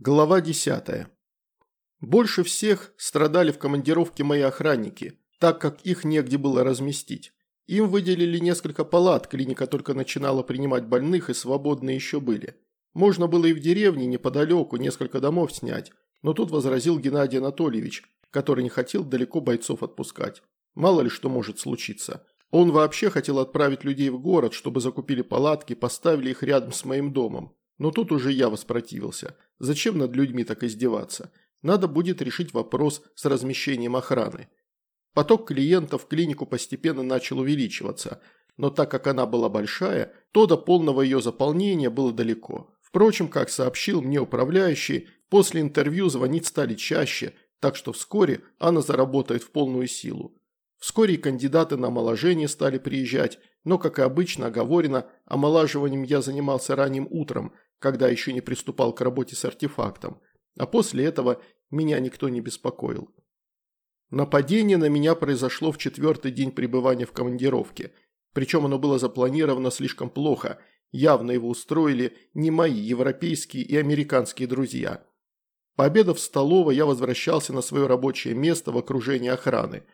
Глава 10. Больше всех страдали в командировке мои охранники, так как их негде было разместить. Им выделили несколько палат, клиника только начинала принимать больных и свободные еще были. Можно было и в деревне неподалеку несколько домов снять, но тут возразил Геннадий Анатольевич, который не хотел далеко бойцов отпускать. Мало ли что может случиться. Он вообще хотел отправить людей в город, чтобы закупили палатки, поставили их рядом с моим домом. Но тут уже я воспротивился. Зачем над людьми так издеваться? Надо будет решить вопрос с размещением охраны. Поток клиентов в клинику постепенно начал увеличиваться, но так как она была большая, то до полного ее заполнения было далеко. Впрочем, как сообщил мне управляющий, после интервью звонить стали чаще, так что вскоре она заработает в полную силу. Вскоре и кандидаты на омоложение стали приезжать, но, как и обычно оговорено, омолаживанием я занимался ранним утром, когда еще не приступал к работе с артефактом, а после этого меня никто не беспокоил. Нападение на меня произошло в четвертый день пребывания в командировке, причем оно было запланировано слишком плохо, явно его устроили не мои европейские и американские друзья. Пообедав в столовой, я возвращался на свое рабочее место в окружении охраны.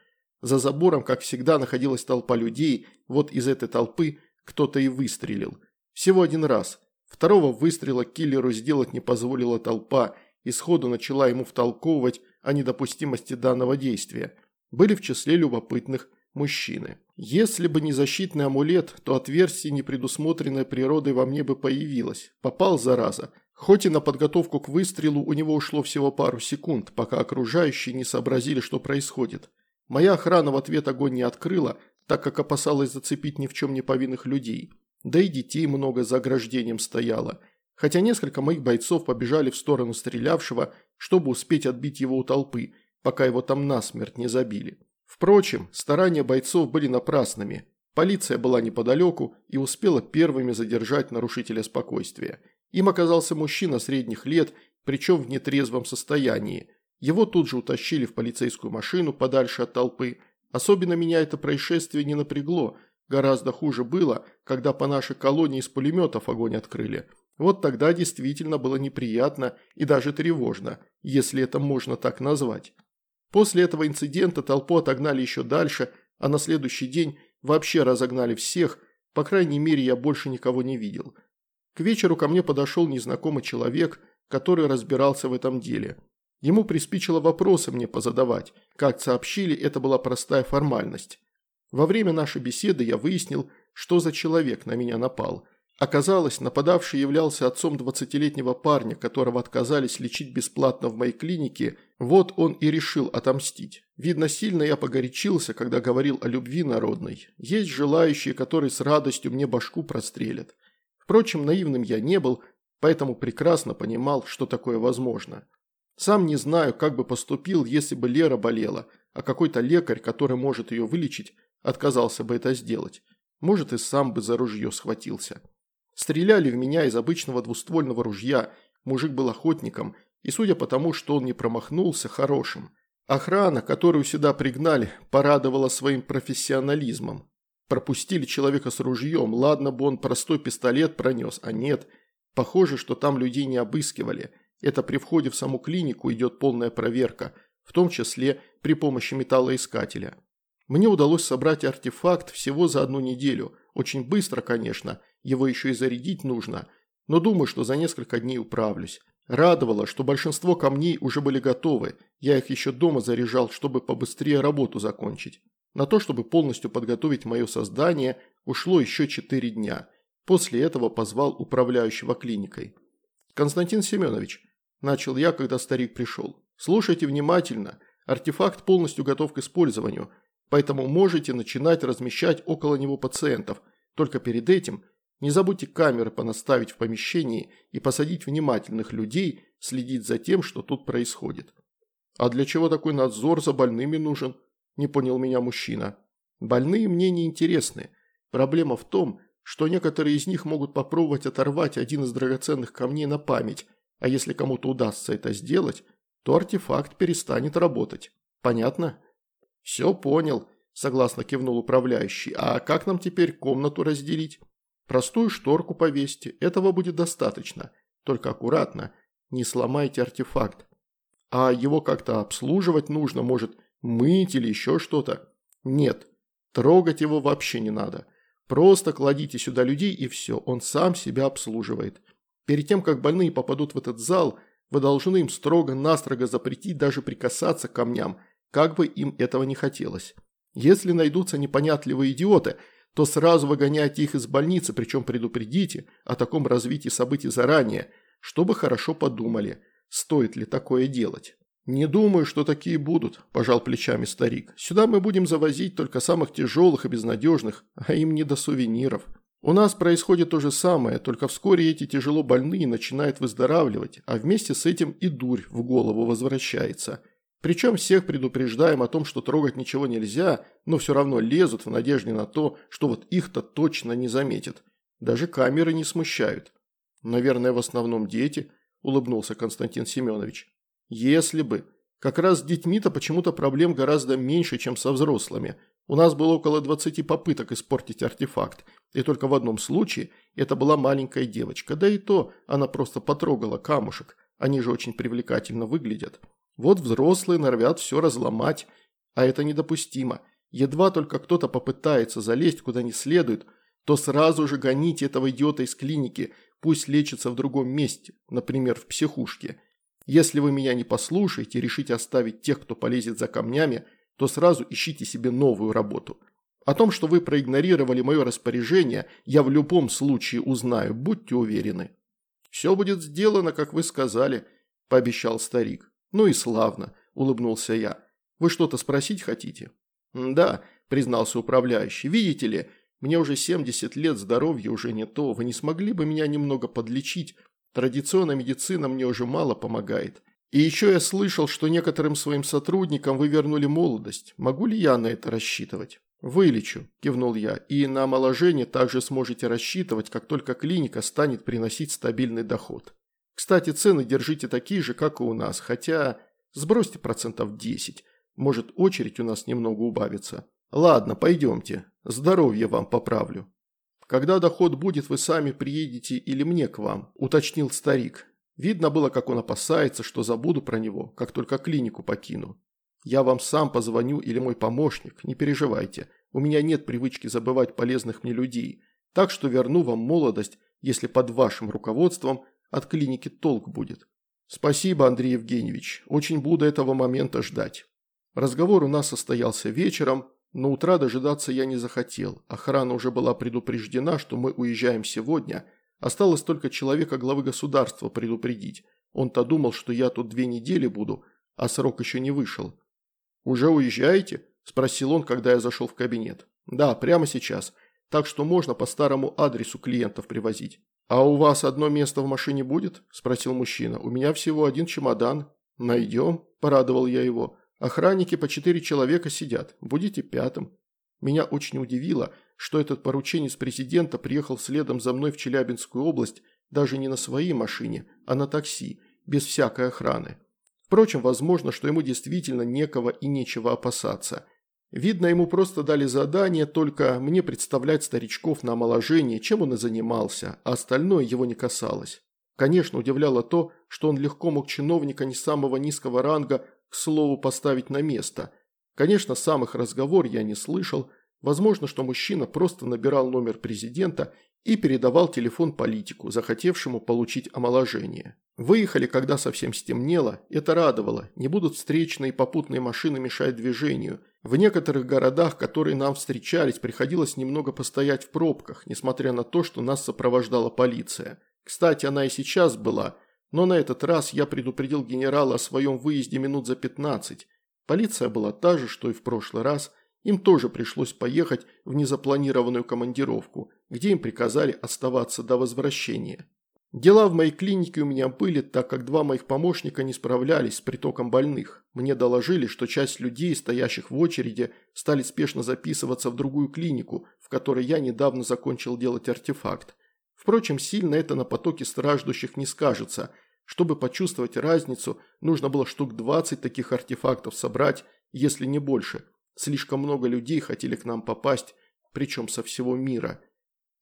За забором, как всегда, находилась толпа людей, вот из этой толпы кто-то и выстрелил. Всего один раз – Второго выстрела киллеру сделать не позволила толпа и сходу начала ему втолковывать о недопустимости данного действия. Были в числе любопытных мужчины. Если бы не защитный амулет, то отверстие, не предусмотренное природой, во мне бы появилось. Попал, зараза. Хоть и на подготовку к выстрелу у него ушло всего пару секунд, пока окружающие не сообразили, что происходит. Моя охрана в ответ огонь не открыла, так как опасалась зацепить ни в чем не повинных людей. Да и детей много за ограждением стояло. Хотя несколько моих бойцов побежали в сторону стрелявшего, чтобы успеть отбить его у толпы, пока его там насмерть не забили. Впрочем, старания бойцов были напрасными. Полиция была неподалеку и успела первыми задержать нарушителя спокойствия. Им оказался мужчина средних лет, причем в нетрезвом состоянии. Его тут же утащили в полицейскую машину подальше от толпы. Особенно меня это происшествие не напрягло – Гораздо хуже было, когда по нашей колонии из пулеметов огонь открыли. Вот тогда действительно было неприятно и даже тревожно, если это можно так назвать. После этого инцидента толпу отогнали еще дальше, а на следующий день вообще разогнали всех, по крайней мере я больше никого не видел. К вечеру ко мне подошел незнакомый человек, который разбирался в этом деле. Ему приспичило вопросы мне позадавать. Как сообщили, это была простая формальность. Во время нашей беседы я выяснил, что за человек на меня напал. Оказалось, нападавший являлся отцом 20-летнего парня, которого отказались лечить бесплатно в моей клинике, вот он и решил отомстить. Видно, сильно я погорячился, когда говорил о любви народной. Есть желающие, которые с радостью мне башку прострелят. Впрочем, наивным я не был, поэтому прекрасно понимал, что такое возможно. Сам не знаю, как бы поступил, если бы Лера болела, а какой-то лекарь, который может ее вылечить, отказался бы это сделать. Может, и сам бы за ружье схватился. Стреляли в меня из обычного двуствольного ружья, мужик был охотником, и судя по тому, что он не промахнулся, хорошим. Охрана, которую сюда пригнали, порадовала своим профессионализмом. Пропустили человека с ружьем, ладно бы он простой пистолет пронес, а нет. Похоже, что там людей не обыскивали. Это при входе в саму клинику идет полная проверка, в том числе при помощи металлоискателя. Мне удалось собрать артефакт всего за одну неделю. Очень быстро, конечно, его еще и зарядить нужно, но думаю, что за несколько дней управлюсь. Радовало, что большинство камней уже были готовы, я их еще дома заряжал, чтобы побыстрее работу закончить. На то, чтобы полностью подготовить мое создание, ушло еще четыре дня. После этого позвал управляющего клиникой. «Константин Семенович», – начал я, когда старик пришел, – «слушайте внимательно. Артефакт полностью готов к использованию поэтому можете начинать размещать около него пациентов. Только перед этим не забудьте камеры понаставить в помещении и посадить внимательных людей следить за тем, что тут происходит. А для чего такой надзор за больными нужен? Не понял меня мужчина. Больные мне не интересны. Проблема в том, что некоторые из них могут попробовать оторвать один из драгоценных камней на память, а если кому-то удастся это сделать, то артефакт перестанет работать. Понятно? «Все понял», – согласно кивнул управляющий. «А как нам теперь комнату разделить?» «Простую шторку повесьте, этого будет достаточно. Только аккуратно. не сломайте артефакт. А его как-то обслуживать нужно, может, мыть или еще что-то. Нет, трогать его вообще не надо. Просто кладите сюда людей и все, он сам себя обслуживает. Перед тем, как больные попадут в этот зал, вы должны им строго-настрого запретить даже прикасаться к камням, как бы им этого не хотелось. Если найдутся непонятливые идиоты, то сразу выгоняйте их из больницы, причем предупредите о таком развитии событий заранее, чтобы хорошо подумали, стоит ли такое делать. «Не думаю, что такие будут», – пожал плечами старик. «Сюда мы будем завозить только самых тяжелых и безнадежных, а им не до сувениров. У нас происходит то же самое, только вскоре эти тяжело больные начинают выздоравливать, а вместе с этим и дурь в голову возвращается. Причем всех предупреждаем о том, что трогать ничего нельзя, но все равно лезут в надежде на то, что вот их-то точно не заметят. Даже камеры не смущают. Наверное, в основном дети, улыбнулся Константин Семенович. Если бы. Как раз с детьми-то почему-то проблем гораздо меньше, чем со взрослыми. У нас было около 20 попыток испортить артефакт, и только в одном случае это была маленькая девочка, да и то она просто потрогала камушек, они же очень привлекательно выглядят. Вот взрослые норовят все разломать, а это недопустимо. Едва только кто-то попытается залезть куда не следует, то сразу же гоните этого идиота из клиники, пусть лечится в другом месте, например, в психушке. Если вы меня не послушаете и решите оставить тех, кто полезет за камнями, то сразу ищите себе новую работу. О том, что вы проигнорировали мое распоряжение, я в любом случае узнаю, будьте уверены. Все будет сделано, как вы сказали, пообещал старик. «Ну и славно», – улыбнулся я. «Вы что-то спросить хотите?» «Да», – признался управляющий. «Видите ли, мне уже 70 лет, здоровье уже не то. Вы не смогли бы меня немного подлечить? Традиционная медицина мне уже мало помогает. И еще я слышал, что некоторым своим сотрудникам вы вернули молодость. Могу ли я на это рассчитывать?» «Вылечу», – кивнул я, – «и на омоложение также сможете рассчитывать, как только клиника станет приносить стабильный доход». Кстати, цены держите такие же, как и у нас, хотя сбросьте процентов 10. Может, очередь у нас немного убавится. Ладно, пойдемте. Здоровье вам поправлю. Когда доход будет, вы сами приедете или мне к вам, уточнил старик. Видно было, как он опасается, что забуду про него, как только клинику покину. Я вам сам позвоню или мой помощник, не переживайте. У меня нет привычки забывать полезных мне людей, так что верну вам молодость, если под вашим руководством от клиники толк будет. Спасибо, Андрей Евгеньевич. Очень буду этого момента ждать. Разговор у нас состоялся вечером, но утра дожидаться я не захотел. Охрана уже была предупреждена, что мы уезжаем сегодня. Осталось только человека главы государства предупредить. Он-то думал, что я тут две недели буду, а срок еще не вышел. «Уже уезжаете?» – спросил он, когда я зашел в кабинет. «Да, прямо сейчас. Так что можно по старому адресу клиентов привозить». «А у вас одно место в машине будет?» – спросил мужчина. «У меня всего один чемодан». «Найдем», – порадовал я его. «Охранники по четыре человека сидят. Будете пятым». Меня очень удивило, что этот порученец президента приехал следом за мной в Челябинскую область даже не на своей машине, а на такси, без всякой охраны. Впрочем, возможно, что ему действительно некого и нечего опасаться – Видно, ему просто дали задание только мне представлять старичков на омоложение, чем он и занимался, а остальное его не касалось. Конечно, удивляло то, что он легко мог чиновника не самого низкого ранга, к слову, поставить на место. Конечно, сам их разговор я не слышал, возможно, что мужчина просто набирал номер президента и передавал телефон политику, захотевшему получить омоложение. Выехали, когда совсем стемнело, это радовало, не будут встречные попутные машины мешать движению – в некоторых городах, которые нам встречались, приходилось немного постоять в пробках, несмотря на то, что нас сопровождала полиция. Кстати, она и сейчас была, но на этот раз я предупредил генерала о своем выезде минут за 15. Полиция была та же, что и в прошлый раз. Им тоже пришлось поехать в незапланированную командировку, где им приказали оставаться до возвращения. Дела в моей клинике у меня были, так как два моих помощника не справлялись с притоком больных. Мне доложили, что часть людей, стоящих в очереди, стали спешно записываться в другую клинику, в которой я недавно закончил делать артефакт. Впрочем, сильно это на потоке страждущих не скажется. Чтобы почувствовать разницу, нужно было штук 20 таких артефактов собрать, если не больше. Слишком много людей хотели к нам попасть, причем со всего мира.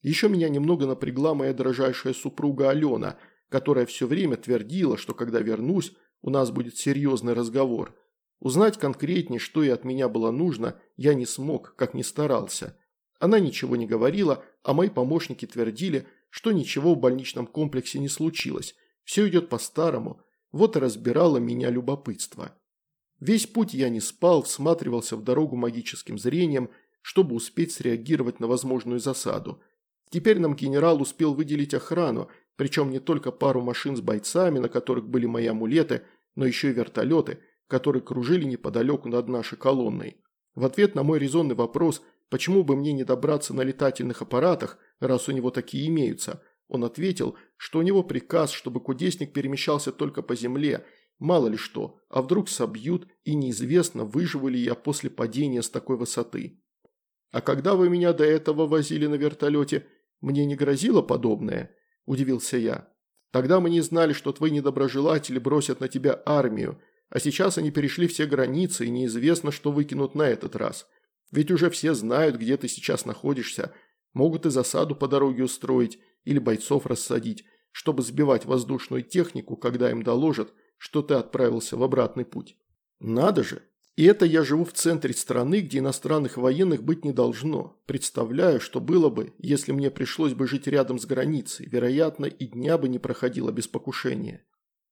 Еще меня немного напрягла моя дрожайшая супруга Алена. которая все время твердила, что когда вернусь, у нас будет серьезный разговор. Узнать конкретнее, что ей от меня было нужно, я не смог, как ни старался. Она ничего не говорила, а мои помощники твердили, что ничего в больничном комплексе не случилось. Все идет по-старому. Вот и разбирало меня любопытство. Весь путь я не спал, всматривался в дорогу магическим зрением, чтобы успеть среагировать на возможную засаду. Теперь нам генерал успел выделить охрану, причем не только пару машин с бойцами, на которых были мои амулеты, но еще и вертолеты, которые кружили неподалеку над нашей колонной. В ответ на мой резонный вопрос, почему бы мне не добраться на летательных аппаратах, раз у него такие имеются, он ответил, что у него приказ, чтобы кудесник перемещался только по земле – Мало ли что, а вдруг собьют, и неизвестно, выживу ли я после падения с такой высоты. А когда вы меня до этого возили на вертолете, мне не грозило подобное? Удивился я. Тогда мы не знали, что твои недоброжелатели бросят на тебя армию, а сейчас они перешли все границы, и неизвестно, что выкинут на этот раз. Ведь уже все знают, где ты сейчас находишься, могут и засаду по дороге устроить, или бойцов рассадить, чтобы сбивать воздушную технику, когда им доложат, что ты отправился в обратный путь. Надо же. И это я живу в центре страны, где иностранных военных быть не должно. Представляю, что было бы, если мне пришлось бы жить рядом с границей. Вероятно, и дня бы не проходило без покушения.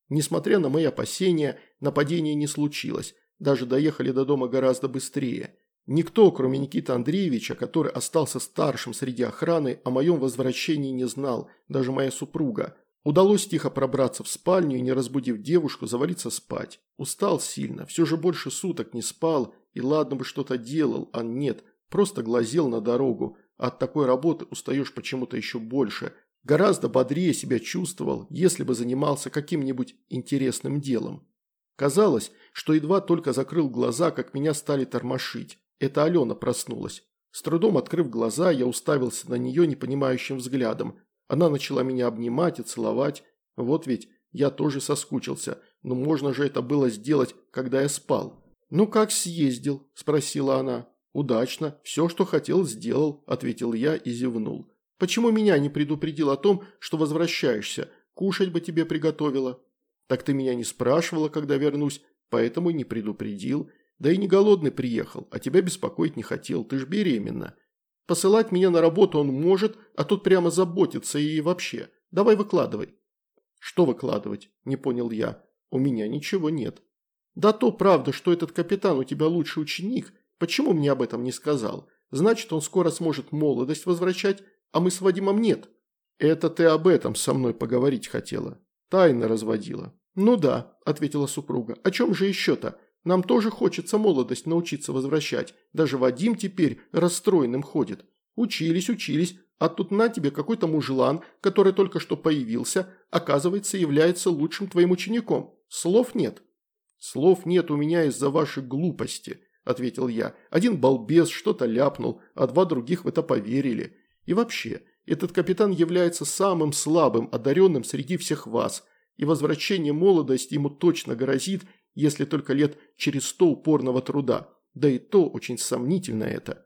Несмотря на мои опасения, нападения не случилось. Даже доехали до дома гораздо быстрее. Никто, кроме Никиты Андреевича, который остался старшим среди охраны, о моем возвращении не знал, даже моя супруга. Удалось тихо пробраться в спальню и, не разбудив девушку, завалиться спать. Устал сильно, все же больше суток не спал, и ладно бы что-то делал, а нет, просто глазел на дорогу. от такой работы устаешь почему-то еще больше. Гораздо бодрее себя чувствовал, если бы занимался каким-нибудь интересным делом. Казалось, что едва только закрыл глаза, как меня стали тормошить. Это Алена проснулась. С трудом открыв глаза, я уставился на нее непонимающим взглядом. Она начала меня обнимать и целовать. Вот ведь я тоже соскучился, но можно же это было сделать, когда я спал. «Ну как съездил?» – спросила она. «Удачно. Все, что хотел, сделал», – ответил я и зевнул. «Почему меня не предупредил о том, что возвращаешься? Кушать бы тебе приготовила». «Так ты меня не спрашивала, когда вернусь, поэтому не предупредил. Да и не голодный приехал, а тебя беспокоить не хотел, ты ж беременна». Посылать меня на работу он может, а тут прямо заботится и вообще. Давай выкладывай». «Что выкладывать?» – не понял я. «У меня ничего нет». «Да то правда, что этот капитан у тебя лучший ученик. Почему мне об этом не сказал? Значит, он скоро сможет молодость возвращать, а мы с Вадимом нет». «Это ты об этом со мной поговорить хотела. Тайно разводила». «Ну да», – ответила супруга. «О чем же еще-то? Нам тоже хочется молодость научиться возвращать. Даже Вадим теперь расстроенным ходит. Учились, учились, а тут на тебе какой-то мужлан, который только что появился, оказывается, является лучшим твоим учеником. Слов нет». «Слов нет у меня из-за вашей глупости», – ответил я. «Один балбес что-то ляпнул, а два других в это поверили. И вообще, этот капитан является самым слабым, одаренным среди всех вас, и возвращение молодости ему точно грозит, если только лет через сто упорного труда, да и то очень сомнительно это.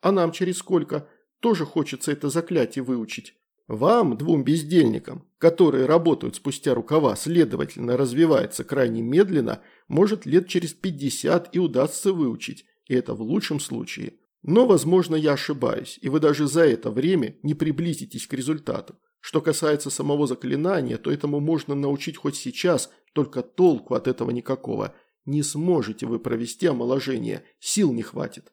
А нам через сколько? Тоже хочется это заклятие выучить. Вам, двум бездельникам, которые работают спустя рукава, следовательно, развивается крайне медленно, может лет через 50 и удастся выучить, и это в лучшем случае. Но, возможно, я ошибаюсь, и вы даже за это время не приблизитесь к результату. Что касается самого заклинания, то этому можно научить хоть сейчас, только толку от этого никакого. Не сможете вы провести омоложение, сил не хватит.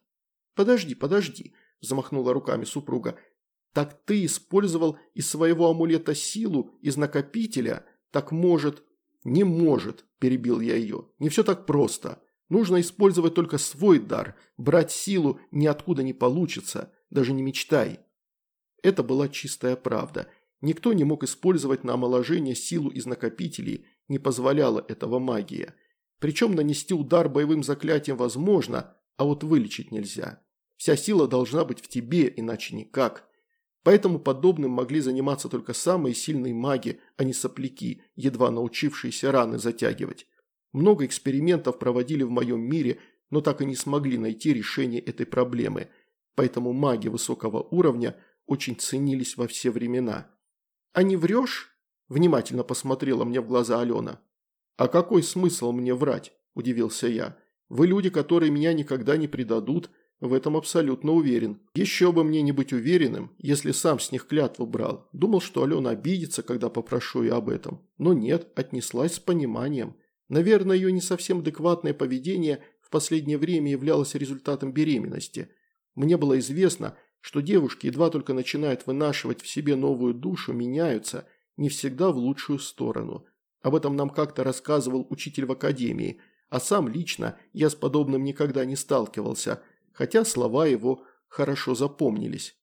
Подожди, подожди, замахнула руками супруга. Так ты использовал из своего амулета силу, из накопителя? Так может... Не может, перебил я ее. Не все так просто. Нужно использовать только свой дар. Брать силу ниоткуда не получится. Даже не мечтай. Это была чистая правда. Никто не мог использовать на омоложение силу из накопителей, не позволяла этого магия. Причем нанести удар боевым заклятием возможно, а вот вылечить нельзя. Вся сила должна быть в тебе, иначе никак. Поэтому подобным могли заниматься только самые сильные маги, а не сопляки, едва научившиеся раны затягивать. Много экспериментов проводили в моем мире, но так и не смогли найти решение этой проблемы. Поэтому маги высокого уровня очень ценились во все времена. «А не врешь?» – внимательно посмотрела мне в глаза Алена. «А какой смысл мне врать?» – удивился я. «Вы люди, которые меня никогда не предадут, в этом абсолютно уверен. Еще бы мне не быть уверенным, если сам с них клятву брал. Думал, что Алена обидится, когда попрошу ее об этом. Но нет, отнеслась с пониманием. Наверное, ее не совсем адекватное поведение в последнее время являлось результатом беременности. Мне было известно, что девушки, едва только начинают вынашивать в себе новую душу, меняются, не всегда в лучшую сторону. Об этом нам как-то рассказывал учитель в академии, а сам лично я с подобным никогда не сталкивался – хотя слова его хорошо запомнились.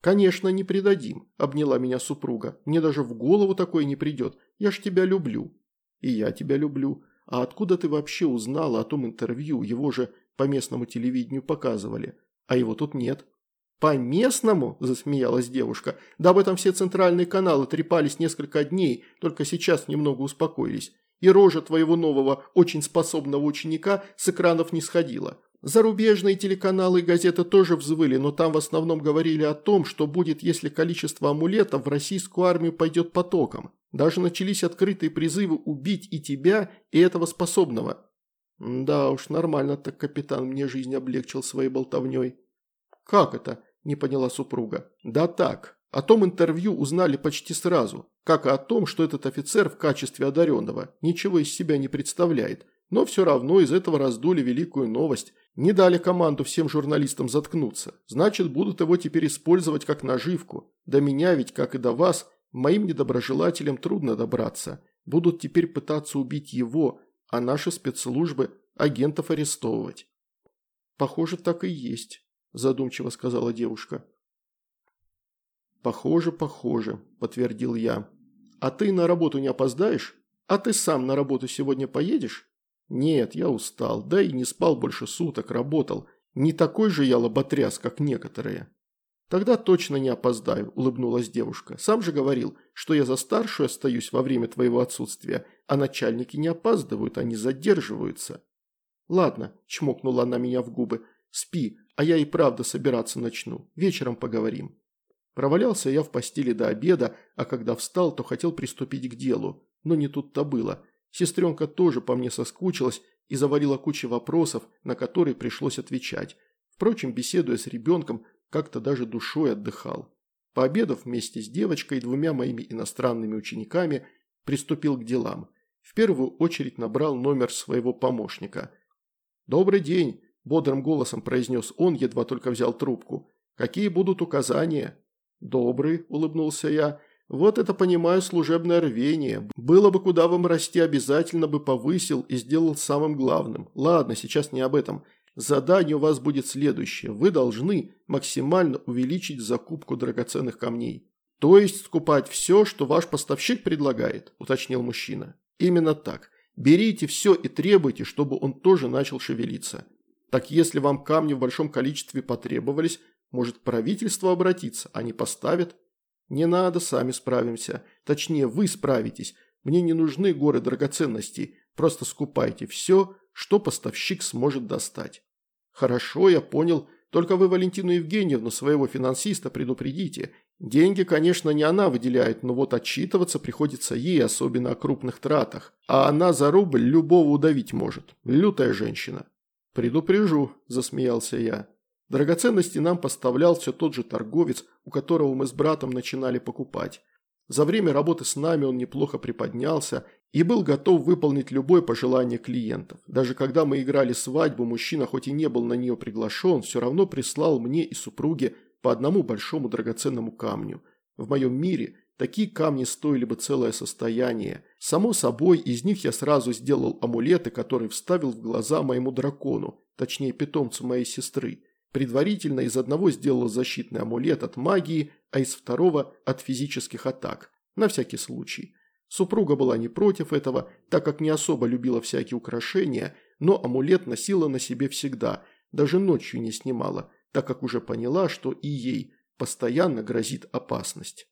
«Конечно, не предадим», – обняла меня супруга. «Мне даже в голову такое не придет. Я ж тебя люблю». «И я тебя люблю. А откуда ты вообще узнала о том интервью? Его же по местному телевидению показывали. А его тут нет». «По местному?» – засмеялась девушка. «Да об этом все центральные каналы трепались несколько дней, только сейчас немного успокоились. И рожа твоего нового, очень способного ученика с экранов не сходила. Зарубежные телеканалы и газеты тоже взвыли, но там в основном говорили о том, что будет, если количество амулетов в российскую армию пойдет потоком. Даже начались открытые призывы убить и тебя, и этого способного. Да уж, нормально так капитан мне жизнь облегчил своей болтовней. Как это? Не поняла супруга. Да так. О том интервью узнали почти сразу. Как и о том, что этот офицер в качестве одаренного ничего из себя не представляет. Но все равно из этого раздули великую новость – не дали команду всем журналистам заткнуться. Значит, будут его теперь использовать как наживку. До меня ведь, как и до вас, моим недоброжелателям трудно добраться. Будут теперь пытаться убить его, а наши спецслужбы агентов арестовывать. Похоже, так и есть, задумчиво сказала девушка. Похоже, похоже, подтвердил я. А ты на работу не опоздаешь? А ты сам на работу сегодня поедешь? «Нет, я устал, да и не спал больше суток, работал. Не такой же я лоботряс, как некоторые». «Тогда точно не опоздаю», – улыбнулась девушка. «Сам же говорил, что я за старшую остаюсь во время твоего отсутствия, а начальники не опаздывают, они задерживаются». «Ладно», – чмокнула она меня в губы, – «спи, а я и правда собираться начну. Вечером поговорим». Провалялся я в постели до обеда, а когда встал, то хотел приступить к делу. Но не тут-то было. Сестренка тоже по мне соскучилась и завалила кучу вопросов, на которые пришлось отвечать. Впрочем, беседуя с ребенком, как-то даже душой отдыхал. Пообедав вместе с девочкой и двумя моими иностранными учениками, приступил к делам. В первую очередь набрал номер своего помощника. «Добрый день», – бодрым голосом произнес он, едва только взял трубку. «Какие будут указания?» «Добрый», – улыбнулся я, – вот это, понимаю, служебное рвение. Было бы куда вам расти, обязательно бы повысил и сделал самым главным. Ладно, сейчас не об этом. Задание у вас будет следующее. Вы должны максимально увеличить закупку драгоценных камней. То есть скупать все, что ваш поставщик предлагает, уточнил мужчина. Именно так. Берите все и требуйте, чтобы он тоже начал шевелиться. Так если вам камни в большом количестве потребовались, может правительство обратиться, они поставят. «Не надо, сами справимся. Точнее, вы справитесь. Мне не нужны горы драгоценностей. Просто скупайте все, что поставщик сможет достать». «Хорошо, я понял. Только вы Валентину Евгеньевну, своего финансиста, предупредите. Деньги, конечно, не она выделяет, но вот отчитываться приходится ей, особенно о крупных тратах. А она за рубль любого удавить может. Лютая женщина». «Предупрежу», – засмеялся я. Драгоценности нам поставлял все тот же торговец, у которого мы с братом начинали покупать. За время работы с нами он неплохо приподнялся и был готов выполнить любое пожелание клиентов. Даже когда мы играли свадьбу, мужчина хоть и не был на нее приглашен, все равно прислал мне и супруге по одному большому драгоценному камню. В моем мире такие камни стоили бы целое состояние. Само собой, из них я сразу сделал амулеты, которые вставил в глаза моему дракону, точнее питомцу моей сестры. Предварительно из одного сделала защитный амулет от магии, а из второго – от физических атак. На всякий случай. Супруга была не против этого, так как не особо любила всякие украшения, но амулет носила на себе всегда, даже ночью не снимала, так как уже поняла, что и ей постоянно грозит опасность.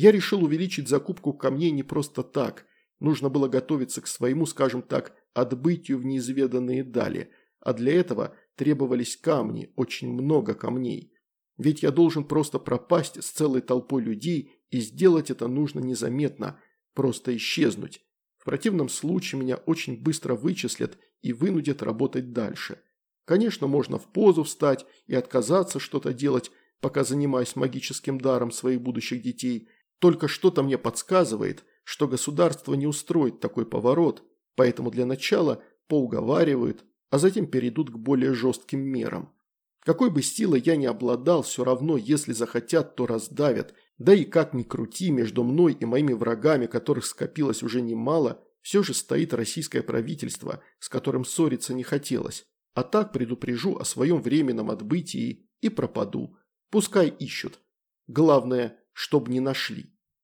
Я решил увеличить закупку камней не просто так. Нужно было готовиться к своему, скажем так, отбытию в неизведанные дали, а для этого требовались камни, очень много камней. Ведь я должен просто пропасть с целой толпой людей, и сделать это нужно незаметно, просто исчезнуть. В противном случае меня очень быстро вычислят и вынудят работать дальше. Конечно, можно в позу встать и отказаться что-то делать, пока занимаюсь магическим даром своих будущих детей. Только что-то мне подсказывает, что государство не устроит такой поворот, поэтому для начала поуговаривают, а затем перейдут к более жестким мерам. Какой бы силой я ни обладал, все равно, если захотят, то раздавят. Да и как ни крути, между мной и моими врагами, которых скопилось уже немало, все же стоит российское правительство, с которым ссориться не хотелось. А так предупрежу о своем временном отбытии и пропаду. Пускай ищут. Главное, чтоб не нашли.